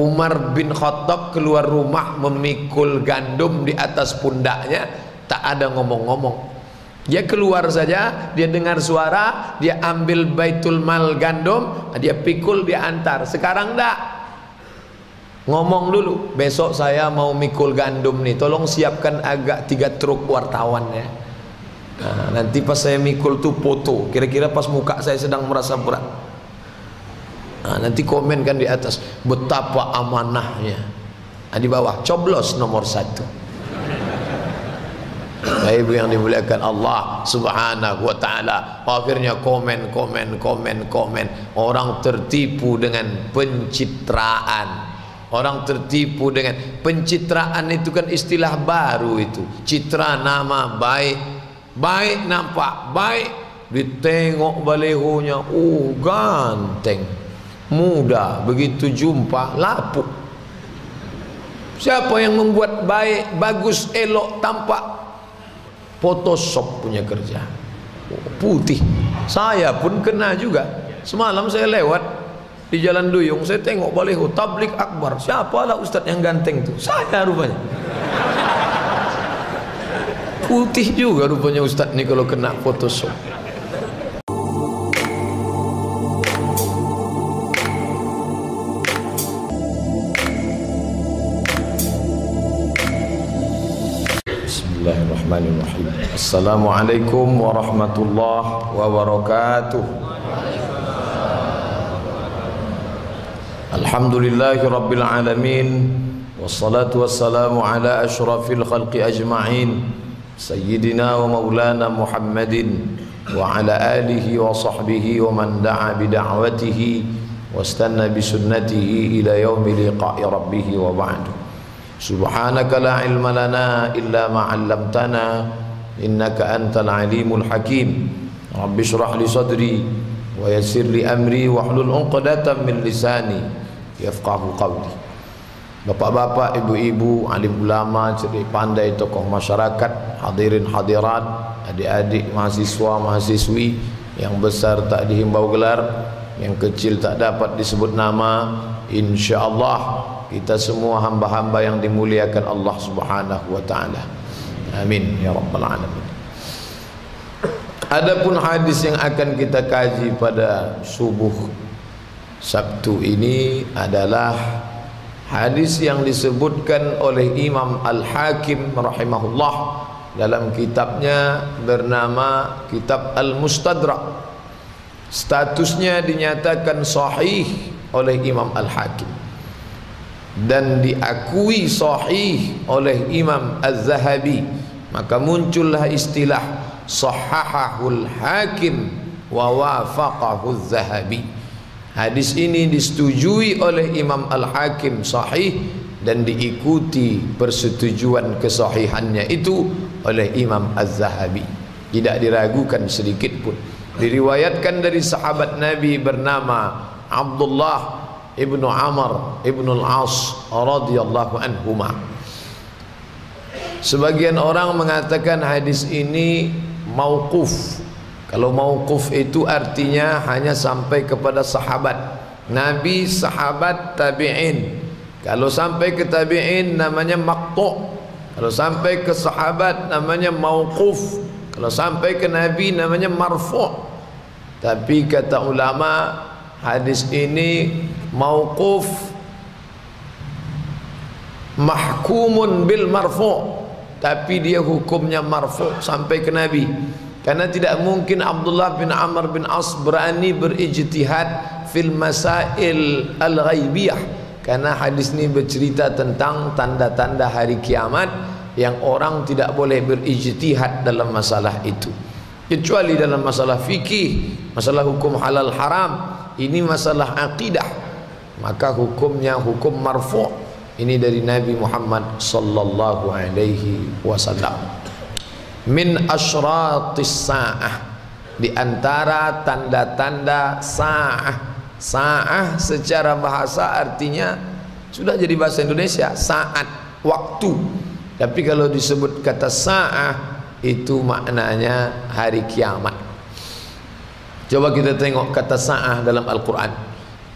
Umar bin Khattab keluar rumah memikul gandum di atas pundaknya tak ada ngomong-ngomong. Dia keluar saja dia dengar suara dia ambil baitul mal gandum dia pikul dia antar. Sekarang tak ngomong dulu besok saya mau mikul gandum nih tolong siapkan agak tiga truk wartawan ya. Nah, nanti pas saya mikul tuh foto kira-kira pas muka saya sedang merasa berat Nah, nanti komen kan di atas betapa amanahnya. Nah, di bawah coblos nomor satu. Baik yang dimuliakan Allah Subhanahu wa taala. Akhirnya komen komen komen komen. Orang tertipu dengan pencitraan. Orang tertipu dengan pencitraan itu kan istilah baru itu. Citra nama baik. Baik nampak, baik ditengok balehonya, oh ganteng muda begitu jumpa lapuk. Siapa yang membuat baik bagus elok tampak? Photoshop punya kerja. Putih. Saya pun kena juga. Semalam saya lewat di jalan duyung saya tengok baleho tablik akbar. Siapalah ustaz yang ganteng tu? Saya rupanya. Putih juga rupanya ustaz ni kalau kena photoshop Bismillahirrahmanirrahim. Assalamualaikum warahmatullahi wabarakatuh. Alhamdulillahi rabbil alamin. Wassalatu wassalamu ala ashrafil khalqi ajma'in. Sayyidina wa maulana Muhammadin Wa ala alihi wa sahbihi wa man da'a bida'watihi Wastanna bisunnatihi ila yaumi liqa'i rabbihi wa Subhanaka la ilma lana illa ma 'allamtana innaka antal alimul hakim. Rabbi shrah li sadri wa yassir li amri wa hlul 'uqdatam min lisani yafqahu qawli. Bapak-bapak, ibu-ibu, alim ulama, cerdik pandai, tokoh masyarakat, hadirin hadirat, adik-adik mahasiswa, mahasiswi yang besar tak dihimbau gelar, yang kecil tak dapat disebut nama, insya-Allah kita semua hamba-hamba yang dimuliakan Allah Subhanahu wa taala. Amin ya rabbal alamin. Adapun hadis yang akan kita kaji pada subuh Sabtu ini adalah hadis yang disebutkan oleh Imam Al-Hakim rahimahullah dalam kitabnya bernama Kitab Al-Mustadrak. Statusnya dinyatakan sahih oleh Imam Al-Hakim. Dan diakui sahih oleh Imam Az-Zahabi. Maka muncullah istilah sahahahul hakim wa wafaqahu Az-Zahabi. Hadis ini disetujui oleh Imam Al-Hakim sahih dan diikuti persetujuan kesahihannya itu oleh Imam Az-Zahabi. Tidak diragukan sedikit pun. Diriwayatkan dari sahabat Nabi bernama Abdullah Ibnu Amr Ibnu Al-As radhiyallahu anhuma. Sebagian orang mengatakan hadis ini mauquf. Kalau mauquf itu artinya hanya sampai kepada sahabat. Nabi, sahabat, tabi'in. Kalau sampai ke tabi'in namanya maqtu' Kalau sampai ke sahabat namanya mauquf. Kalau sampai ke Nabi namanya marfu' Tapi kata ulama hadis ini mauquf mahkumun bil marfu. Tapi dia hukumnya marfu sampai ke nabi. Karena tidak mungkin Abdullah bin Amr bin As berani berijtihad fil masail al ghaibiyah karena hadis ini bercerita tentang tanda-tanda hari kiamat yang orang tidak boleh berijtihad dalam masalah itu. Kecuali dalam masalah fikih masalah hukum halal haram ini masalah akidah. Maka hukumnya hukum marfu. Ini dari Nabi Muhammad sallallahu alaihi wasallam. Min asyratis saah. Di antara tanda-tanda saah. Saah secara bahasa artinya sudah jadi bahasa Indonesia saat waktu. Tapi kalau disebut kata saah itu maknanya hari kiamat Coba kita tengok kata sa'ah dalam Al-Quran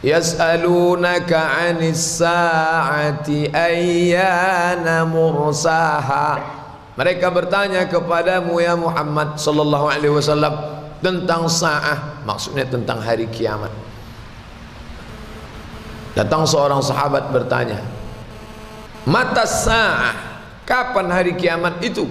Yas'alunaka 'anis sa'ati ayyana mursaha. Mereka bertanya kepadamu ya Muhammad sallallahu alaihi wasallam tentang sa'ah, maksudnya tentang hari kiamat. Datang seorang sahabat bertanya, "Mata sa'ah? Kapan hari kiamat itu?"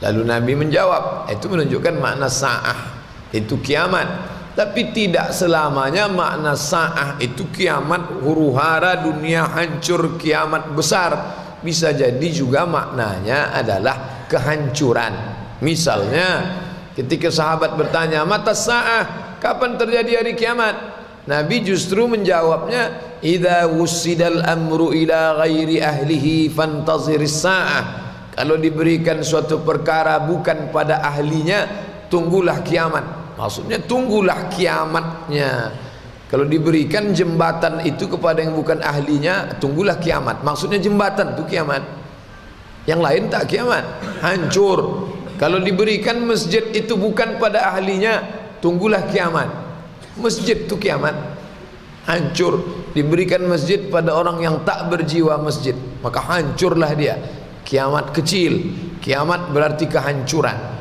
Lalu Nabi menjawab, itu menunjukkan makna sa'ah, itu kiamat. Tapi tidak selamanya makna sa'ah itu kiamat. Huru hara dunia hancur kiamat besar. Bisa jadi juga maknanya adalah kehancuran. Misalnya ketika sahabat bertanya mata sa'ah? Kapan terjadi hari kiamat? Nabi justru menjawabnya idza wusidal amru ila ghairi ahlihi fantaziris sa'ah. Kalau diberikan suatu perkara bukan pada ahlinya tunggulah kiamat Maksudnya tunggulah kiamatnya. Kalau diberikan jembatan itu kepada yang bukan ahlinya, tunggulah kiamat. Maksudnya jembatan itu kiamat. Yang lain tak kiamat, hancur. Kalau diberikan masjid itu bukan pada ahlinya, tunggulah kiamat. Masjid itu kiamat. Hancur. Diberikan masjid pada orang yang tak berjiwa masjid, maka hancurlah dia. Kiamat kecil. Kiamat berarti kehancuran.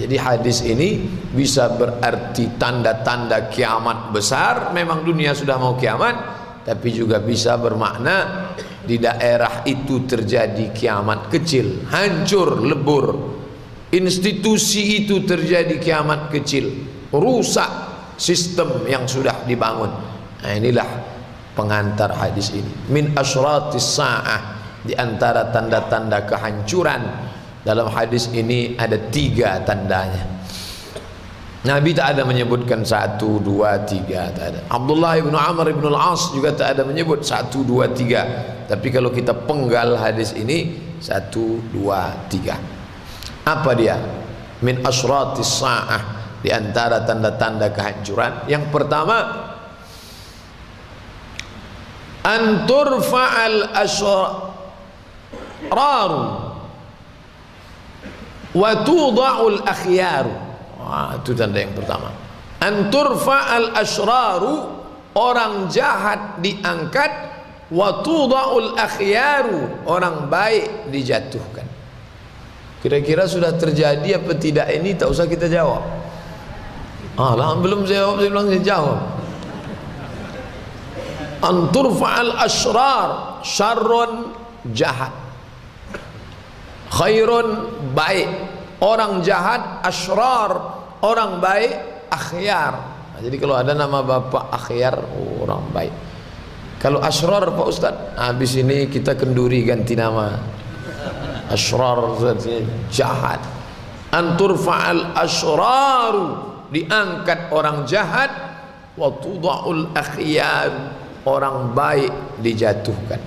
Jadi hadis ini bisa berarti tanda-tanda kiamat besar. Memang dunia sudah mau kiamat Tapi juga bisa bermakna Di daerah itu terjadi kiamat kecil Hancur, lebur. Institusi itu terjadi kiamat kecil Rusak sistem yang sudah dibangun. Nah inilah pengantar hadis ini. Min asyratis sa'ah Di antara tanda-tanda kehancuran dalam hadis ini ada tiga tandanya. Nabi tak ada menyebutkan satu, dua, tiga tak ada. Abdullah ibn Amr ibn al-As juga tak ada menyebut satu, dua, tiga. Tapi kalau kita penggal hadis ini Satu, dua, tiga. Apa dia? Min asratis sa'ah. Di antara tanda-tanda kehancuran. Yang pertama Antur fa'al asraru wa tudha'ul akhyaru. Ah itu tanda yang pertama. Antur fa'al ashraru orang jahat diangkat. Wa tudha'ul akhyaru orang baik dijatuhkan. Kira-kira sudah terjadi apa tidak ini tak usah kita jawab. Ah lah belum jawab saya bilang saya jawab. Antur fa'al ashrar syarrun jahat. Khairun baik. Orang jahat asrar. Orang baik akhyar. Nah, jadi kalau ada nama bapak akhyar oh, orang baik. Kalau asrar Pak Ustaz habis ini kita kenduri ganti nama. Asrar jahat. Antur fa'al asraru diangkat orang jahat wa tudha'ul akhyar orang baik dijatuhkan.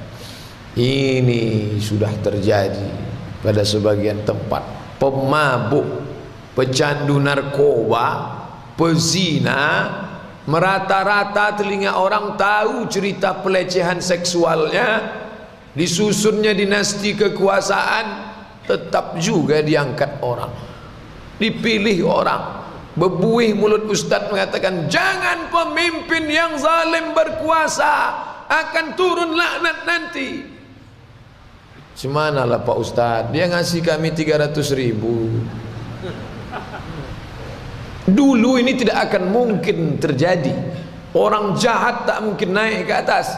Ini sudah terjadi pada sebagian tempat. Pemabuk pecandu narkoba pezina merata-rata telinga orang tahu cerita pelecehan seksualnya. Disusunnya dinasti kekuasaan tetap juga diangkat orang. Dipilih orang. Bebuih mulut ustaz mengatakan jangan pemimpin yang zalim berkuasa akan turun laknat nanti Semanalah Pak Ustaz? Dia ngasih kami 300 ribu. Dulu ini tidak akan mungkin terjadi. Orang jahat tak mungkin naik ke atas.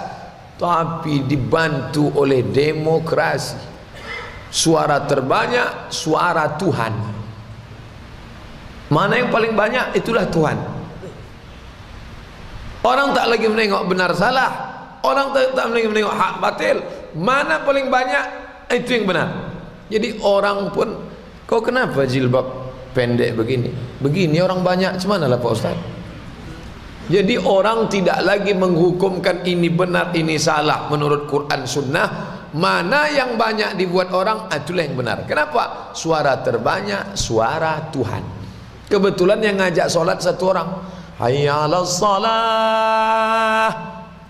Tapi dibantu oleh demokrasi. Suara terbanyak Suara Tuhan. Mana yang paling banyak? Itulah Tuhan. Orang tak lagi menengok benar salah. Orang tak, tak lagi menengok hak batil. Mana paling banyak itu yang benar. Jadi orang pun kau kenapa jilbab pendek begini? Begini orang banyak cuman lah Pak Ustaz? Jadi orang tidak lagi menghukumkan ini benar ini salah menurut Quran Sunnah. Mana yang banyak dibuat orang itulah yang benar. Kenapa? Suara terbanyak suara Tuhan. Kebetulan yang ngajak solat satu orang. Hayya salah.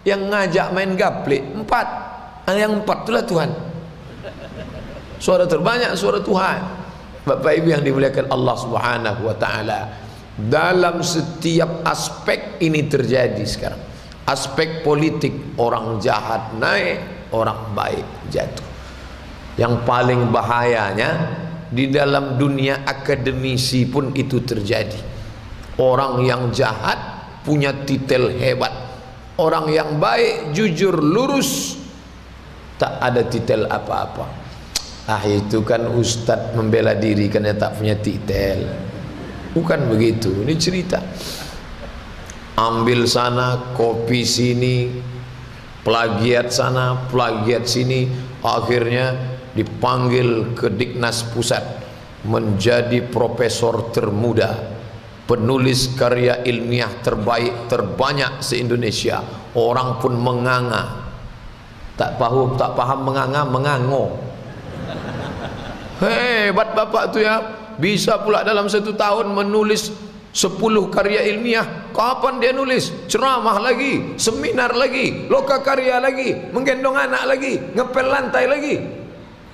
Yang ngajak main gaple empat. Yang empat itulah Tuhan suara terbanyak suara Tuhan. Bapak Ibu yang dimuliakan Allah Subhanahu wa taala dalam setiap aspek ini terjadi sekarang. Aspek politik orang jahat naik orang baik jatuh. Yang paling bahayanya di dalam dunia akademisi pun itu terjadi. Orang yang jahat punya titel hebat. Orang yang baik jujur lurus tak ada titel apa-apa ah itu kan ustaz membela diri kerana tak punya titel. Bukan begitu ini cerita. Ambil sana kopi sini plagiat sana plagiat sini. Akhirnya dipanggil ke Diknas Pusat menjadi profesor termuda penulis karya ilmiah terbaik terbanyak se-Indonesia. Orang pun menganga. Tak paham tak paham menganga mengango hebat bapak tu ya. Bisa pula dalam satu tahun menulis sepuluh karya ilmiah. Kapan dia nulis? Ceramah lagi seminar lagi loka karya lagi menggendong anak lagi ngepel lantai lagi.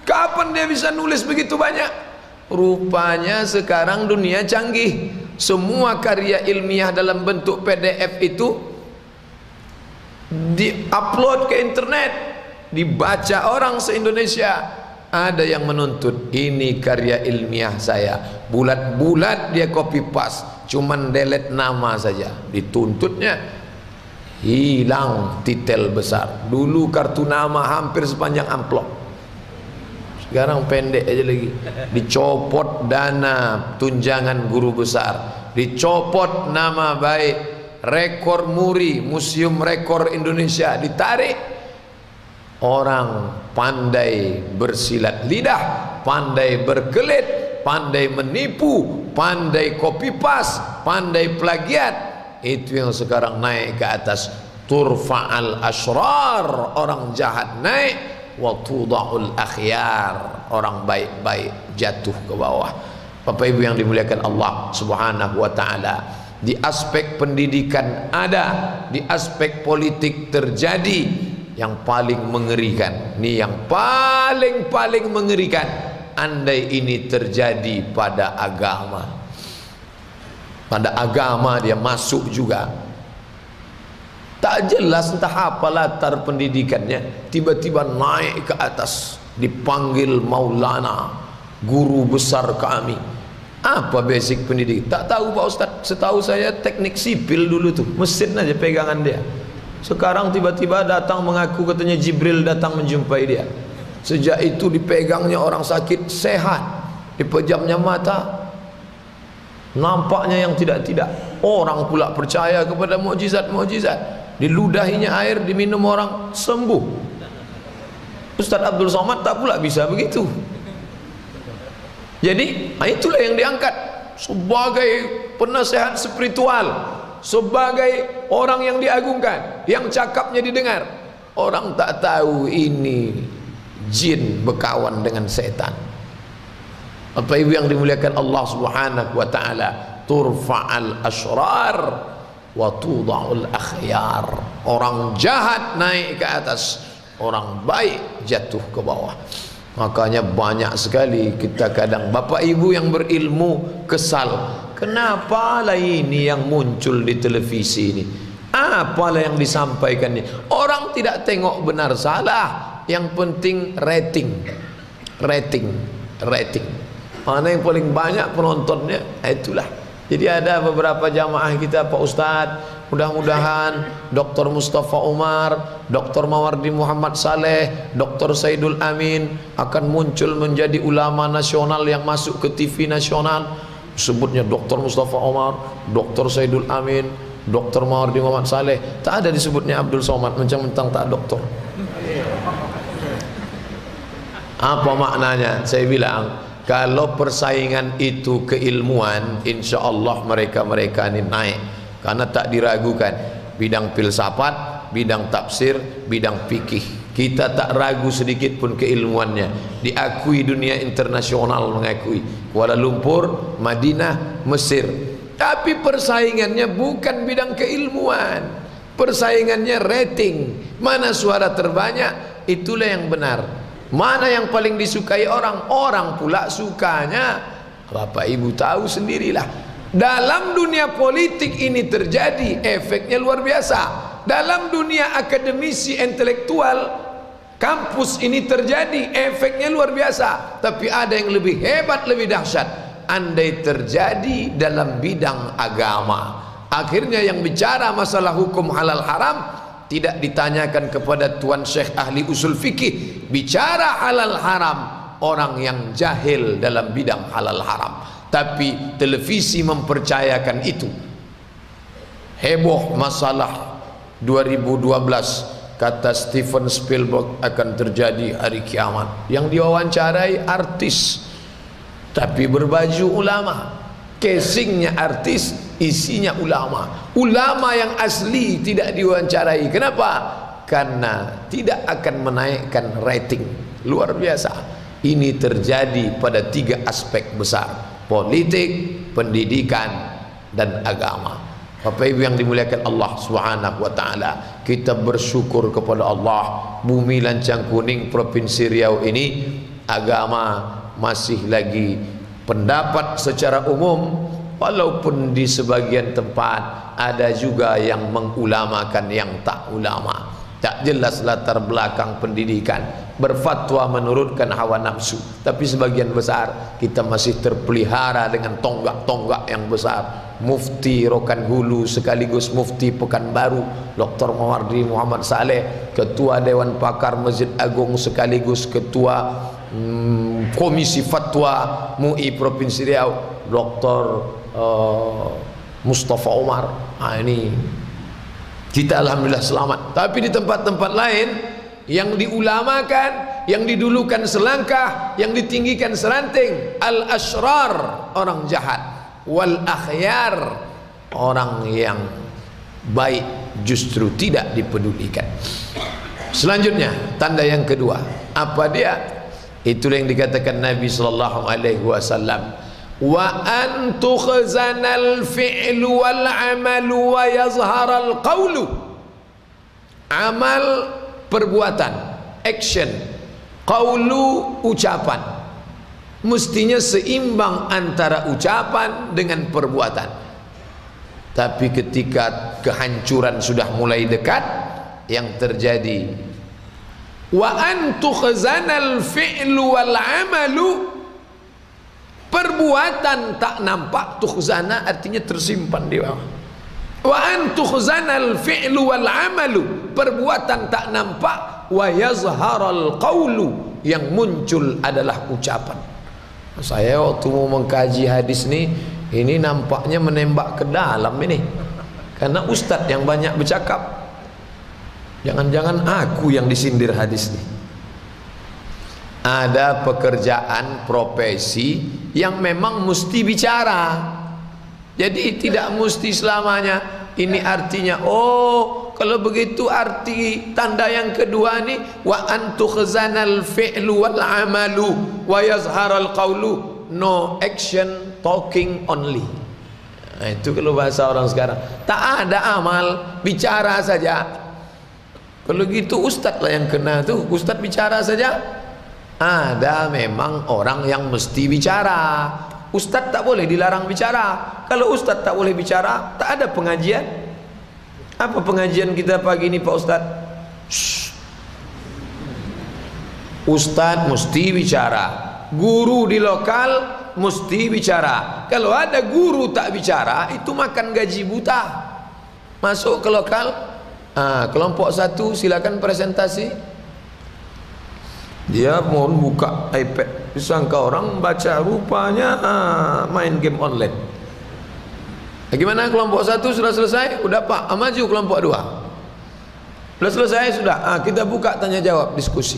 Kapan dia bisa nulis begitu banyak? Rupanya sekarang dunia canggih. Semua karya ilmiah dalam bentuk PDF itu di-upload ke internet dibaca orang se-Indonesia ada yang menuntut ini karya ilmiah saya. Bulat-bulat dia copy paste cuman delete nama saja. Dituntutnya hilang titel besar. Dulu kartu nama hampir sepanjang amplop. Sekarang pendek aja lagi. Dicopot dana tunjangan guru besar. Dicopot nama baik. Rekor muri museum rekor Indonesia ditarik orang pandai bersilat lidah, pandai berkelit, pandai menipu, pandai copy paste, pandai plagiat. Itu yang sekarang naik ke atas. Turfa'al asrar, orang jahat naik, wa tuda'ul akhyar, orang baik-baik jatuh ke bawah. Bapak Ibu yang dimuliakan Allah Subhanahu wa taala. Di aspek pendidikan ada, di aspek politik terjadi, yang paling mengerikan. Ni yang paling-paling mengerikan. Andai ini terjadi pada agama. Pada agama dia masuk juga. Tak jelas entah apa latar pendidikannya. Tiba-tiba naik ke atas. Dipanggil maulana guru besar kami. Apa basic pendidik tak tahu Pak Ustaz. Setahu saya teknik sipil dulu tu. Mesin aja pegangan dia sekarang tiba-tiba datang mengaku katanya Jibril datang menjumpai dia. Sejak itu dipegangnya orang sakit sehat. Dipejamnya mata. Nampaknya yang tidak-tidak. Orang pula percaya kepada mukjizat-mukjizat diludahinya air diminum orang sembuh. Ustaz Abdul Somad tak pula bisa begitu. Jadi itulah yang diangkat. Sebagai penasehat spiritual sebagai orang yang diagungkan yang cakapnya didengar. Orang tak tahu ini jin berkawan dengan setan. Apa ibu yang dimuliakan Allah Subhanahu wa taala? Turfa'al asrar wa tudha'ul akhyar. Orang jahat naik ke atas orang baik jatuh ke bawah. Makanya banyak sekali kita kadang bapak ibu yang berilmu kesal Kenapa lah ini yang muncul di televisi ini? Apalah yang disampaikan ini? Orang tidak tengok benar salah. Yang penting rating. Rating. Rating. Mana yang paling banyak penontonnya? Itulah. Jadi ada beberapa jamaah kita Pak Ustadz Mudah-mudahan Dr. Mustafa Umar Dr. Mawardi Muhammad Saleh Dr. Saidul Amin Akan muncul menjadi ulama nasional yang masuk ke TV nasional sebutnya Dr. Mustafa Omar, Dr. Saidul Amin, Dr. Mawardi Muhammad Saleh, tak ada disebutnya Abdul Somad macam mentang tak doktor. Apa maknanya? Saya bilang, kalau persaingan itu keilmuan, insya Allah mereka-mereka ini naik. Karena tak diragukan. Bidang filsafat, bidang tafsir, bidang fikih kita tak ragu sedikit pun keilmuannya. Diakui dunia internasional mengakui. Kuala Lumpur, Madinah, Mesir. Tapi persaingannya bukan bidang keilmuan. Persaingannya rating. Mana suara terbanyak itulah yang benar. Mana yang paling disukai orang orang pula sukanya. Bapak Ibu tahu sendirilah. Dalam dunia politik ini terjadi efeknya luar biasa dalam dunia akademisi intelektual kampus ini terjadi efeknya luar biasa. Tapi ada yang lebih hebat lebih dahsyat. Andai terjadi dalam bidang agama. Akhirnya yang bicara masalah hukum halal haram tidak ditanyakan kepada tuan syekh ahli usul fikih. Bicara halal haram orang yang jahil dalam bidang halal haram. Tapi televisi mempercayakan itu. Heboh masalah 2012 kata Steven Spielberg akan terjadi hari kiamat. Yang diwawancarai artis tapi berbaju ulama. Casingnya artis isinya ulama. Ulama yang asli tidak diwawancarai. Kenapa? karena tidak akan menaikkan rating. Luar biasa. Ini terjadi pada tiga aspek besar politik, pendidikan dan agama Bapak Ibu yang dimuliakan Allah Subhanahu wa taala, kita bersyukur kepada Allah. Bumi lancang kuning Provinsi Riau ini agama masih lagi pendapat secara umum walaupun di sebagian tempat ada juga yang mengulamakan yang tak ulama. Tak jelas latar belakang pendidikan berfatwa menurutkan hawa nafsu tapi sebagian besar kita masih terpelihara dengan tonggak-tonggak yang besar Mufti Rokan Hulu sekaligus Mufti Pekanbaru Dr. Mawardi Muhammad Saleh Ketua Dewan Pakar Masjid Agung sekaligus Ketua hmm, Komisi Fatwa MUI Provinsi Riau Dr. Uh, Mustafa Omar ha, ini kita Alhamdulillah selamat tapi di tempat-tempat lain yang diulamakan yang didulukan selangkah yang ditinggikan seranting al-ashrar orang jahat wal akhyar. Orang yang baik justru tidak dipedulikan. Selanjutnya tanda yang kedua. Apa dia? Itulah yang dikatakan Nabi sallallahu alaihi wasallam. Wa an tukhzana al fi'l wal amal wa yazhar al qawl amal perbuatan action. Qawlu ucapan mestinya seimbang antara ucapan dengan perbuatan. Tapi ketika kehancuran sudah mulai dekat yang terjadi wa antu khazanal fi'lu wal amalu perbuatan tak nampak tukhzana artinya tersimpan di bawah. Wa antu khazanal fi'lu wal amalu perbuatan tak nampak wa yazharal qawlu yang muncul adalah ucapan saya waktu mau mengkaji hadis ni ini nampaknya menembak ke dalam ini. Karena ustaz yang banyak bercakap. Jangan-jangan aku yang disindir hadis ni. Ada pekerjaan profesi yang memang mesti bicara. Jadi tidak mesti selamanya. Ini artinya oh kalau begitu arti tanda yang kedua ni wa antu khazanal fi'lu wal amalu wa yazharal qawlu no action talking only. Nah, itu kalau bahasa orang sekarang. Tak ada amal bicara saja. Kalau gitu ustaz lah yang kena tu. Ustaz bicara saja? Ada memang orang yang mesti bicara. Ustaz tak boleh dilarang bicara. Kalau Ustaz tak boleh bicara Tak ada pengajian Apa pengajian kita pagi ni Pak Ustaz? Shh. Ustaz mesti bicara. Guru di lokal mesti bicara. Kalau ada guru tak bicara Itu makan gaji buta. Masuk ke lokal? Ah, Kelompok satu silakan presentasi. Dia mohon buka iPad. Disangka orang baca rupanya ah, main game online bagaimana kelompok satu sudah selesai sudah pak ah, maju kelompok dua. Sudah selesai sudah. Ah, kita buka tanya jawab diskusi.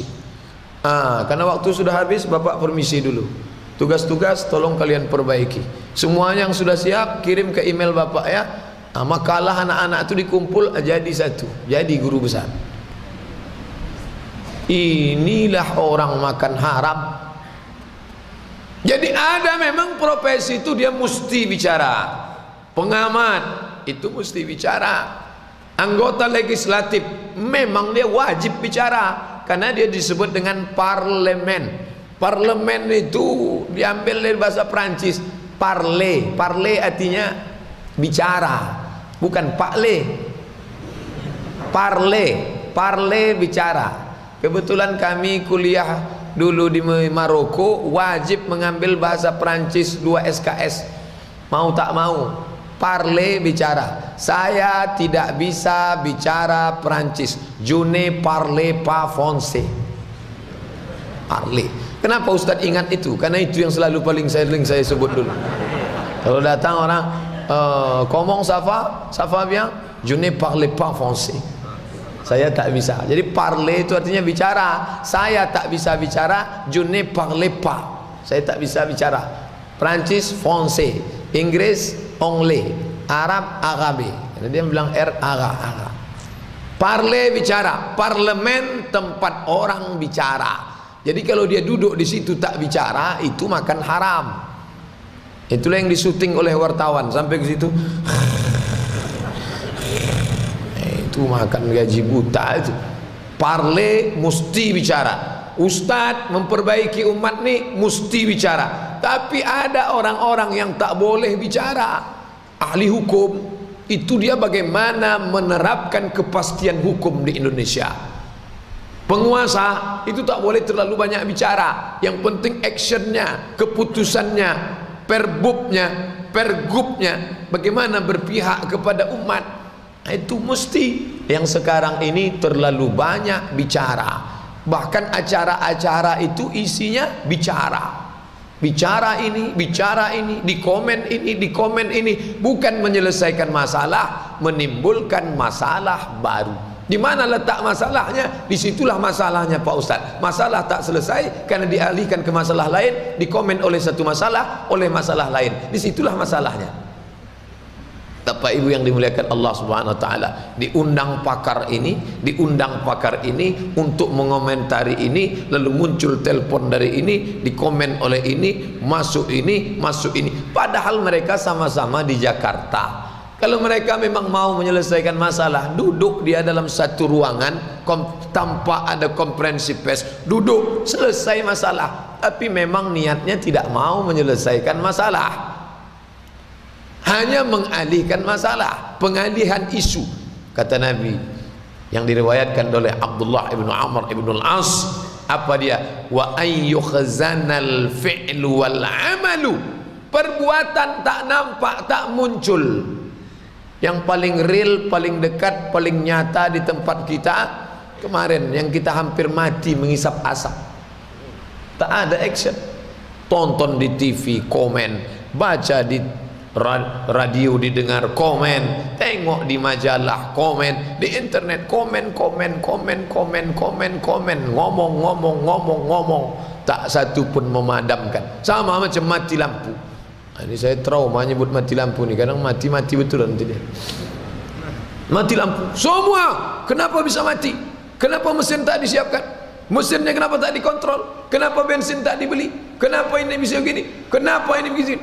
Ah, karena waktu sudah habis bapak permisi dulu. Tugas-tugas tolong kalian perbaiki. Semuanya yang sudah siap kirim ke email bapak ya. Ah, makalah anak-anak itu dikumpul jadi satu. Jadi guru besar. Inilah orang makan haram. Jadi ada memang profesi itu dia mesti bicara pengamat itu mesti bicara. Anggota legislatif memang dia wajib bicara. Karena dia disebut dengan parlemen. Parlemen itu diambil dari bahasa Prancis parle. Parle artinya bicara bukan pakle. Parle parle bicara. Kebetulan kami kuliah dulu di Maroko wajib mengambil bahasa Perancis 2 SKS mau tak mau parle bicara. Saya tidak bisa bicara Perancis. Je ne parle pas français. Parle kenapa Ustaz ingat itu? Karena itu yang selalu paling sering saya sebut dulu. Kalau datang orang uh, komong safa safa bien? Je ne parle pas français. Saya tak bisa. Jadi parle itu artinya bicara. Saya tak bisa bicara je ne parle pas. Saya tak bisa bicara. Perancis français. Inggris anglais Arab arabe jadi dia bilang R ara ara. Parle bicara parlemen tempat orang bicara. Jadi kalau dia duduk di situ tak bicara itu makan haram. Itulah yang disuting oleh wartawan. Sampai ke situ. Itu makan gaji buta itu. Parle mesti bicara. Ustaz memperbaiki umat ni mesti bicara tapi ada orang-orang yang tak boleh bicara. Ahli hukum itu dia bagaimana menerapkan kepastian hukum di Indonesia. Penguasa itu tak boleh terlalu banyak bicara. Yang penting actionnya keputusannya perbubnya pergubnya bagaimana berpihak kepada umat. Itu mesti. Yang sekarang ini terlalu banyak bicara. Bahkan acara-acara itu isinya bicara bicara ini bicara ini di komen ini di komen ini bukan menyelesaikan masalah menimbulkan masalah baru. Di mana letak masalahnya? Disitulah masalahnya Pak Ustaz. Masalah tak selesai karena dialihkan ke masalah lain dikomen oleh satu masalah oleh masalah lain. Disitulah masalahnya Bapak Ibu yang dimuliakan Allah Subhanahu wa taala, diundang pakar ini, diundang pakar ini untuk mengomentari ini, lalu muncul telepon dari ini, dikomen oleh ini, masuk ini, masuk ini. Padahal mereka sama-sama di Jakarta. Kalau mereka memang mau menyelesaikan masalah, duduk dia dalam satu ruangan tanpa ada komprehensi pes, duduk selesai masalah. Tapi memang niatnya tidak mau menyelesaikan masalah hanya mengalihkan masalah pengalihan isu kata Nabi yang diriwayatkan oleh Abdullah ibn Amr ibn al-As apa dia? Wa ayyukhzanal fi'lu wal amalu. Perbuatan tak nampak tak muncul. Yang paling real paling dekat paling nyata di tempat kita kemarin yang kita hampir mati mengisap asap. Tak ada action. Tonton di TV komen baca di radio didengar komen. Tengok di majalah komen. Di internet komen komen komen komen komen komen. Ngomong ngomong ngomong ngomong. Tak satu pun memadamkan. Sama macam mati lampu. Ah, ini saya trauma nyebut mati lampu ni. Kadang mati-mati betul nanti dia. Mati lampu. Semua. Kenapa bisa mati? Kenapa mesin tak disiapkan? Mesinnya kenapa tak dikontrol? Kenapa bensin tak dibeli? Kenapa ini bisa begini? Kenapa ini begini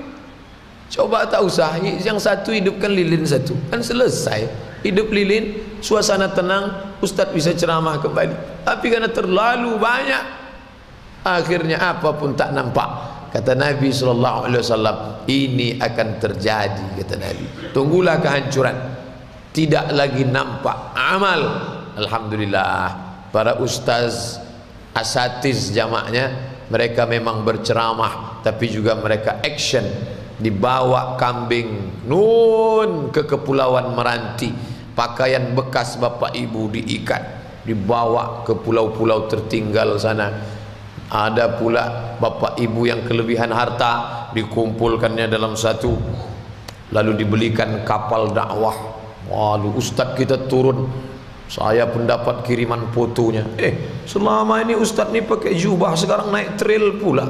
Coba tak usah Yang satu hidupkan lilin satu. Kan selesai. Hidup lilin Suasana tenang Ustaz bisa ceramah kembali. Tapi karena terlalu banyak Akhirnya apapun tak nampak. Kata Nabi SAW Ini akan terjadi Kata Nabi. Tunggulah kehancuran. Tidak lagi nampak Amal. Alhamdulillah Para ustaz Asatiz jamaknya Mereka memang berceramah Tapi juga mereka action dibawa kambing nun ke kepulauan Meranti. Pakaian bekas bapak ibu diikat dibawa ke pulau-pulau tertinggal sana. Ada pula bapak ibu yang kelebihan harta dikumpulkannya dalam satu lalu dibelikan kapal dakwah. Lalu ustaz kita turun. Saya pun dapat kiriman fotonya. Eh selama ini ustaz ni pakai jubah sekarang naik trail pula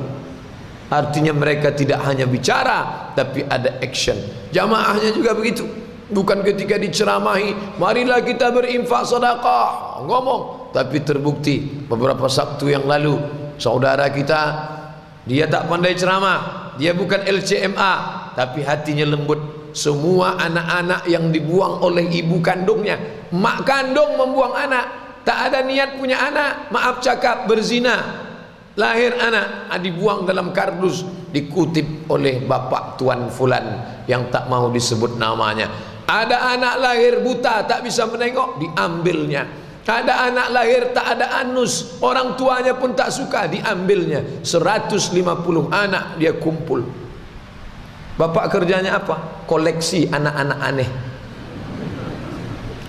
Artinya mereka tidak hanya bicara tapi ada action. Jamaahnya juga begitu. Bukan ketika diceramahi, marilah kita berinfak sedekah, ngomong, tapi terbukti beberapa Sabtu yang lalu saudara kita dia tak pandai ceramah, dia bukan LCMA, tapi hatinya lembut. Semua anak-anak yang dibuang oleh ibu kandungnya, mak kandung membuang anak, tak ada niat punya anak, maaf cakap berzina, lahir anak ah, dibuang dalam kardus dikutip oleh bapak tuan fulan yang tak mau disebut namanya. Ada anak lahir buta tak bisa menengok diambilnya. Ada anak lahir tak ada anus. Orang tuanya pun tak suka diambilnya. 150 anak dia kumpul. Bapak kerjanya apa? Koleksi anak-anak aneh.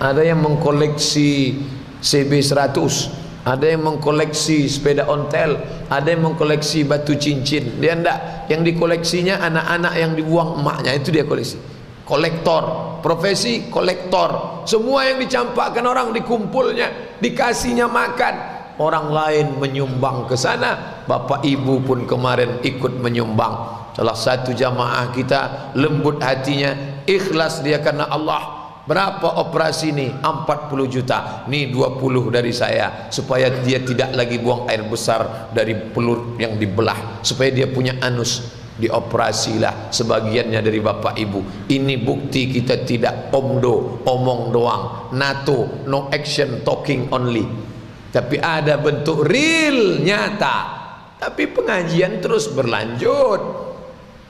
Ada yang mengkoleksi CB100 ada yang mengkoleksi sepeda ontel ada yang mengkoleksi batu cincin. Dia enggak yang dikoleksinya anak-anak yang dibuang emaknya itu dia koleksi. Kolektor profesi kolektor. Semua yang dicampakkan orang dikumpulnya dikasihnya makan. Orang lain menyumbang ke sana bapak ibu pun kemarin ikut menyumbang. Salah satu jamaah kita lembut hatinya ikhlas dia karena Allah Berapa operasi ni? 40 juta. Ni 20 dari saya supaya dia tidak lagi buang air besar dari pelur yang dibelah, supaya dia punya anus dioperasilah sebagiannya dari bapak ibu. Ini bukti kita tidak omdo, omong doang, NATO, no action, talking only. Tapi ada bentuk real nyata. Tapi pengajian terus berlanjut.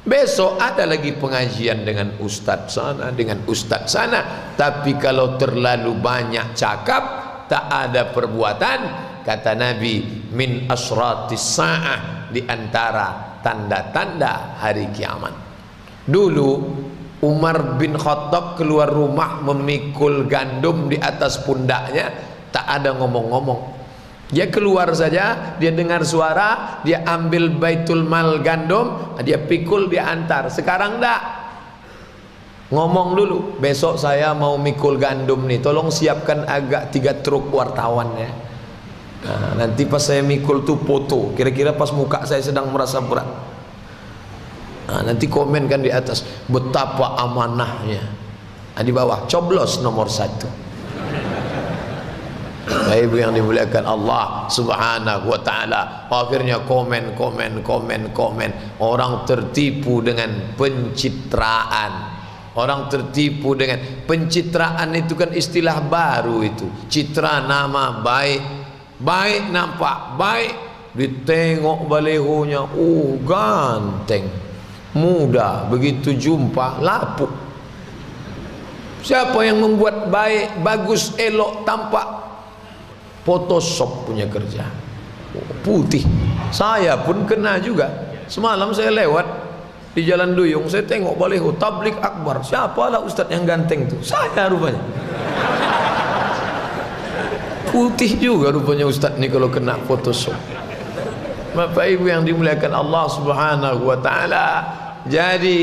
Besok ada lagi pengajian dengan ustaz sana, dengan ustaz sana. Tapi kalau terlalu banyak cakap, tak ada perbuatan, kata Nabi, min asratis sa'ah di antara tanda-tanda hari kiamat. Dulu Umar bin Khattab keluar rumah memikul gandum di atas pundaknya, tak ada ngomong-ngomong. Dia keluar saja, dia dengar suara, dia ambil baitul mal gandum, dia pikul, dia antar. Sekarang tak. Ngomong dulu, besok saya mau mikul gandum nih, tolong siapkan agak tiga truk wartawan ya. Nah, nanti pas saya mikul tuh foto, kira-kira pas muka saya sedang merasa berat. Nah, nanti komen kan di atas, betapa amanahnya. Nah, di bawah, coblos nomor satu. Ibu yang dimuliakan Allah Subhanahu wa taala. Akhirnya komen komen komen komen. Orang tertipu dengan pencitraan. Orang tertipu dengan pencitraan itu kan istilah baru itu. Citra nama baik. Baik nampak, baik ditengok balehonya, oh ganteng. Muda begitu jumpa lapuk. Siapa yang membuat baik, bagus, elok, tampak Photoshop punya kerja. Putih. Saya pun kena juga. Semalam saya lewat di jalan Duyung saya tengok baleho tablik akbar. Siapalah ustaz yang ganteng tu? Saya rupanya. Putih juga rupanya ustaz ni kalau kena Photoshop. Bapak Ibu yang dimuliakan Allah Subhanahu wa taala jadi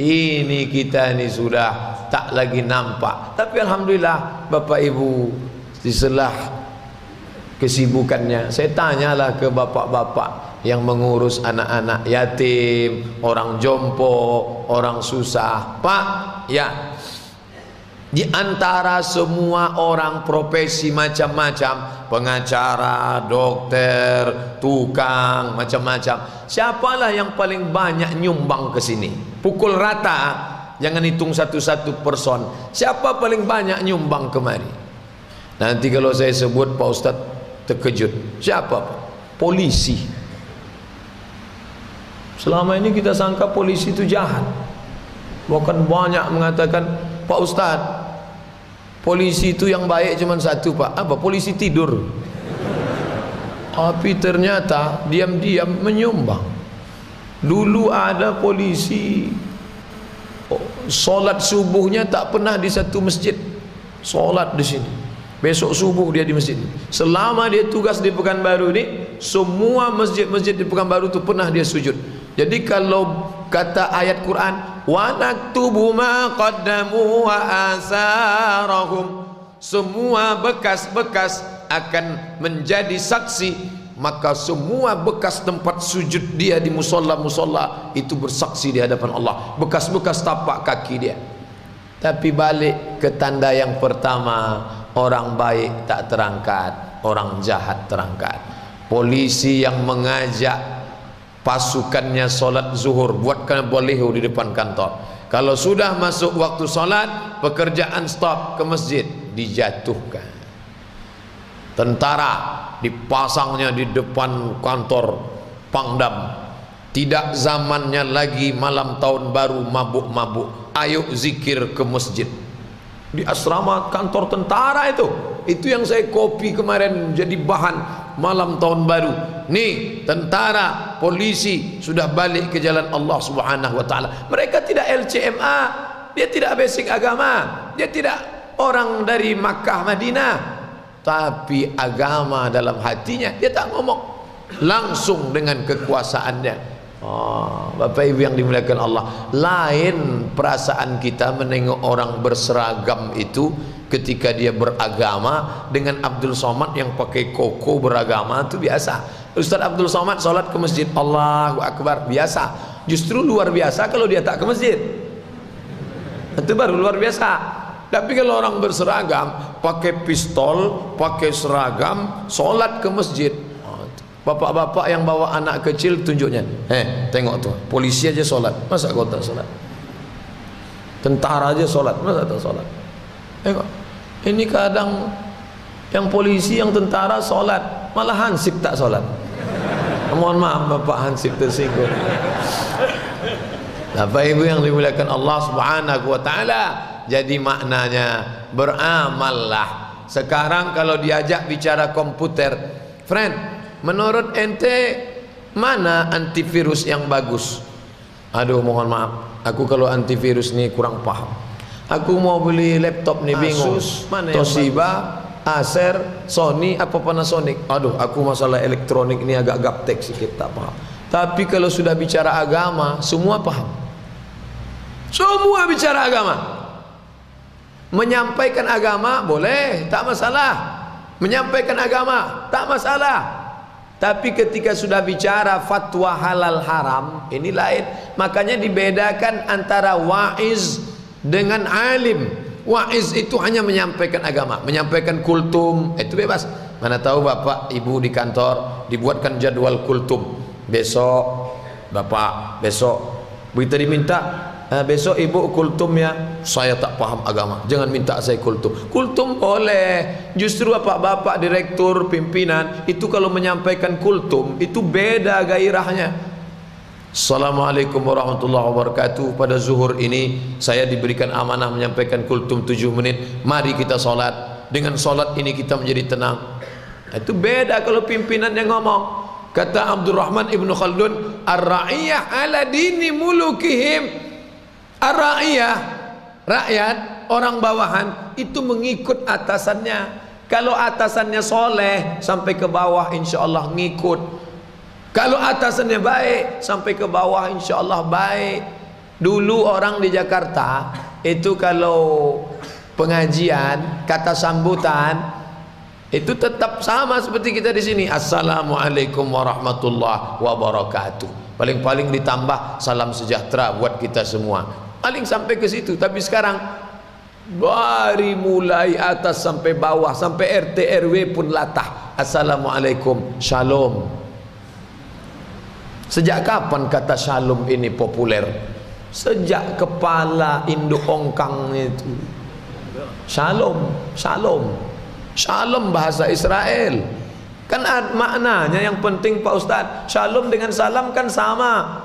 ini kita ni sudah tak lagi nampak. Tapi alhamdulillah Bapak Ibu di selah kesibukannya. Saya tanyalah ke bapak-bapak yang mengurus anak-anak yatim orang jompo orang susah. Pak ya. Di antara semua orang profesi macam-macam pengacara, dokter, tukang macam-macam siapalah yang paling banyak nyumbang ke sini? Pukul rata jangan hitung satu-satu person. Siapa paling banyak nyumbang kemari? Nanti kalau saya sebut Pak Ustadz terkejut. Siapa? Polisi. Selama ini kita sangka polisi itu jahat. Bahkan banyak mengatakan Pak Ustaz polisi itu yang baik cuma satu Pak. Apa? Polisi tidur. Tapi ternyata diam-diam menyumbang. Dulu ada polisi solat subuhnya tak pernah di satu masjid. Solat di sini Besok subuh dia di masjid. Selama dia tugas di Pekanbaru ni, semua masjid-masjid di Pekanbaru tu pernah dia sujud. Jadi kalau kata ayat Quran, wa naktubu ma qaddamu wa asarahum, semua bekas-bekas akan menjadi saksi maka semua bekas tempat sujud dia di musola-musola itu bersaksi di hadapan Allah bekas-bekas tapak kaki dia tapi balik ke tanda yang pertama orang baik tak terangkat orang jahat terangkat. Polisi yang mengajak pasukannya solat zuhur buatkan bolehu di depan kantor. Kalau sudah masuk waktu solat pekerjaan stop ke masjid dijatuhkan. Tentara dipasangnya di depan kantor pangdam. Tidak zamannya lagi malam tahun baru mabuk-mabuk. Ayo zikir ke masjid di asrama kantor tentara itu. Itu yang saya kopi kemarin jadi bahan malam tahun baru. Nih tentara polisi sudah balik ke jalan Allah subhanahu wa ta'ala. Mereka tidak LCMA dia tidak basic agama dia tidak orang dari Makkah Madinah. Tapi agama dalam hatinya dia tak ngomong langsung dengan kekuasaannya Oh, Bapak Ibu yang dimuliakan Allah. Lain perasaan kita menengok orang berseragam itu Ketika dia beragama Dengan Abdul Somad yang pakai koko beragama itu biasa. Ustaz Abdul Somad sholat ke masjid Allahu Akbar biasa. Justru luar biasa kalau dia tak ke masjid. Itu baru luar biasa. Tapi kalau orang berseragam Pakai pistol, pakai seragam Sholat ke masjid Bapak-bapak yang bawa anak kecil tunjuknya. Eh, tengok tuh, polisi aja solat, masa kau tak solat? Tentara aja solat, masa tak solat? Tengok, ini kadang yang polisi, yang tentara solat, malah hansip tak solat. Mohon maaf Bapak Hansip tersinggung. Bapak Ibu yang dimuliakan Allah Subhanahu wa taala, jadi maknanya beramallah. Sekarang kalau diajak bicara komputer, friend, Menurut ente mana antivirus yang bagus? Aduh mohon maaf, aku kalau antivirus ni kurang paham. Aku mau beli laptop ni bingung. Asus, mana Toshiba, Acer, Sony apa Panasonic? Aduh, aku masalah elektronik ni agak gaptek sikit tak paham. Tapi kalau sudah bicara agama, semua paham. Semua bicara agama. Menyampaikan agama boleh, tak masalah. Menyampaikan agama tak masalah. Tapi ketika sudah bicara fatwa halal haram, ini lain. Makanya dibedakan antara waiz dengan alim. Waiz itu hanya menyampaikan agama, menyampaikan kultum, itu bebas. Mana tahu bapak, ibu di kantor dibuatkan jadwal kultum. Besok bapak, besok kita diminta uh, besok ibu kultum ya. Saya tak paham agama. Jangan minta saya kultum. Kultum boleh. Justru bapak-bapak direktur pimpinan itu kalau menyampaikan kultum itu beda gairahnya. Assalamualaikum warahmatullahi wabarakatuh. Pada zuhur ini Saya diberikan amanah menyampaikan kultum tujuh menit. Mari kita solat. Dengan solat ini kita menjadi tenang. Itu beda kalau pimpinan yang ngomong. Kata Abdul Rahman Ibn Khaldun Ar-ra'iyah ala dini mulukihim Ar-ra'iyah Rakyat Orang bawahan Itu mengikut atasannya. Kalau atasannya soleh Sampai ke bawah insya Allah ngikut. Kalau atasannya baik Sampai ke bawah insya Allah baik. Dulu orang di Jakarta Itu kalau Pengajian Kata sambutan itu tetap sama seperti kita di sini. Assalamualaikum warahmatullahi wabarakatuh. Paling-paling ditambah salam sejahtera buat kita semua paling sampai ke situ. Tapi sekarang dari mulai atas sampai bawah sampai RT RW pun latah. Assalamualaikum. Shalom. Sejak kapan kata shalom ini populer? Sejak kepala induk ongkang itu. Shalom shalom. Shalom bahasa Israel. Kan maknanya yang penting Pak Ustaz shalom dengan salam kan sama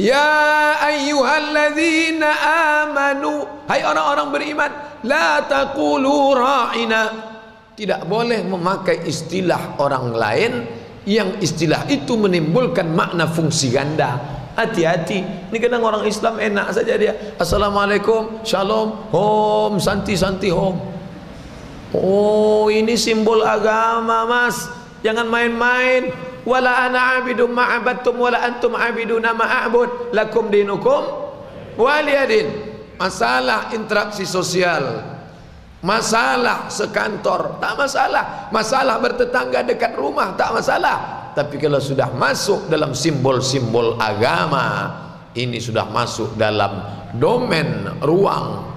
Ya ayyuhalladzina amanu. Hai orang-orang beriman La taqulu ra'ina. Tidak boleh memakai istilah orang lain Yang istilah itu menimbulkan makna fungsi ganda. Hati-hati. Ini kadang orang Islam enak saja dia. Assalamualaikum Shalom Hom Santi-santi hom. Oh ini simbol agama mas. Jangan main-main wala ana abidum ma'abattum wala antum abiduna ma'abud lakum dinukum waliyadin. Masalah interaksi sosial masalah sekantor tak masalah. Masalah bertetangga dekat rumah tak masalah. Tapi kalau sudah masuk dalam simbol-simbol agama ini sudah masuk dalam domen ruang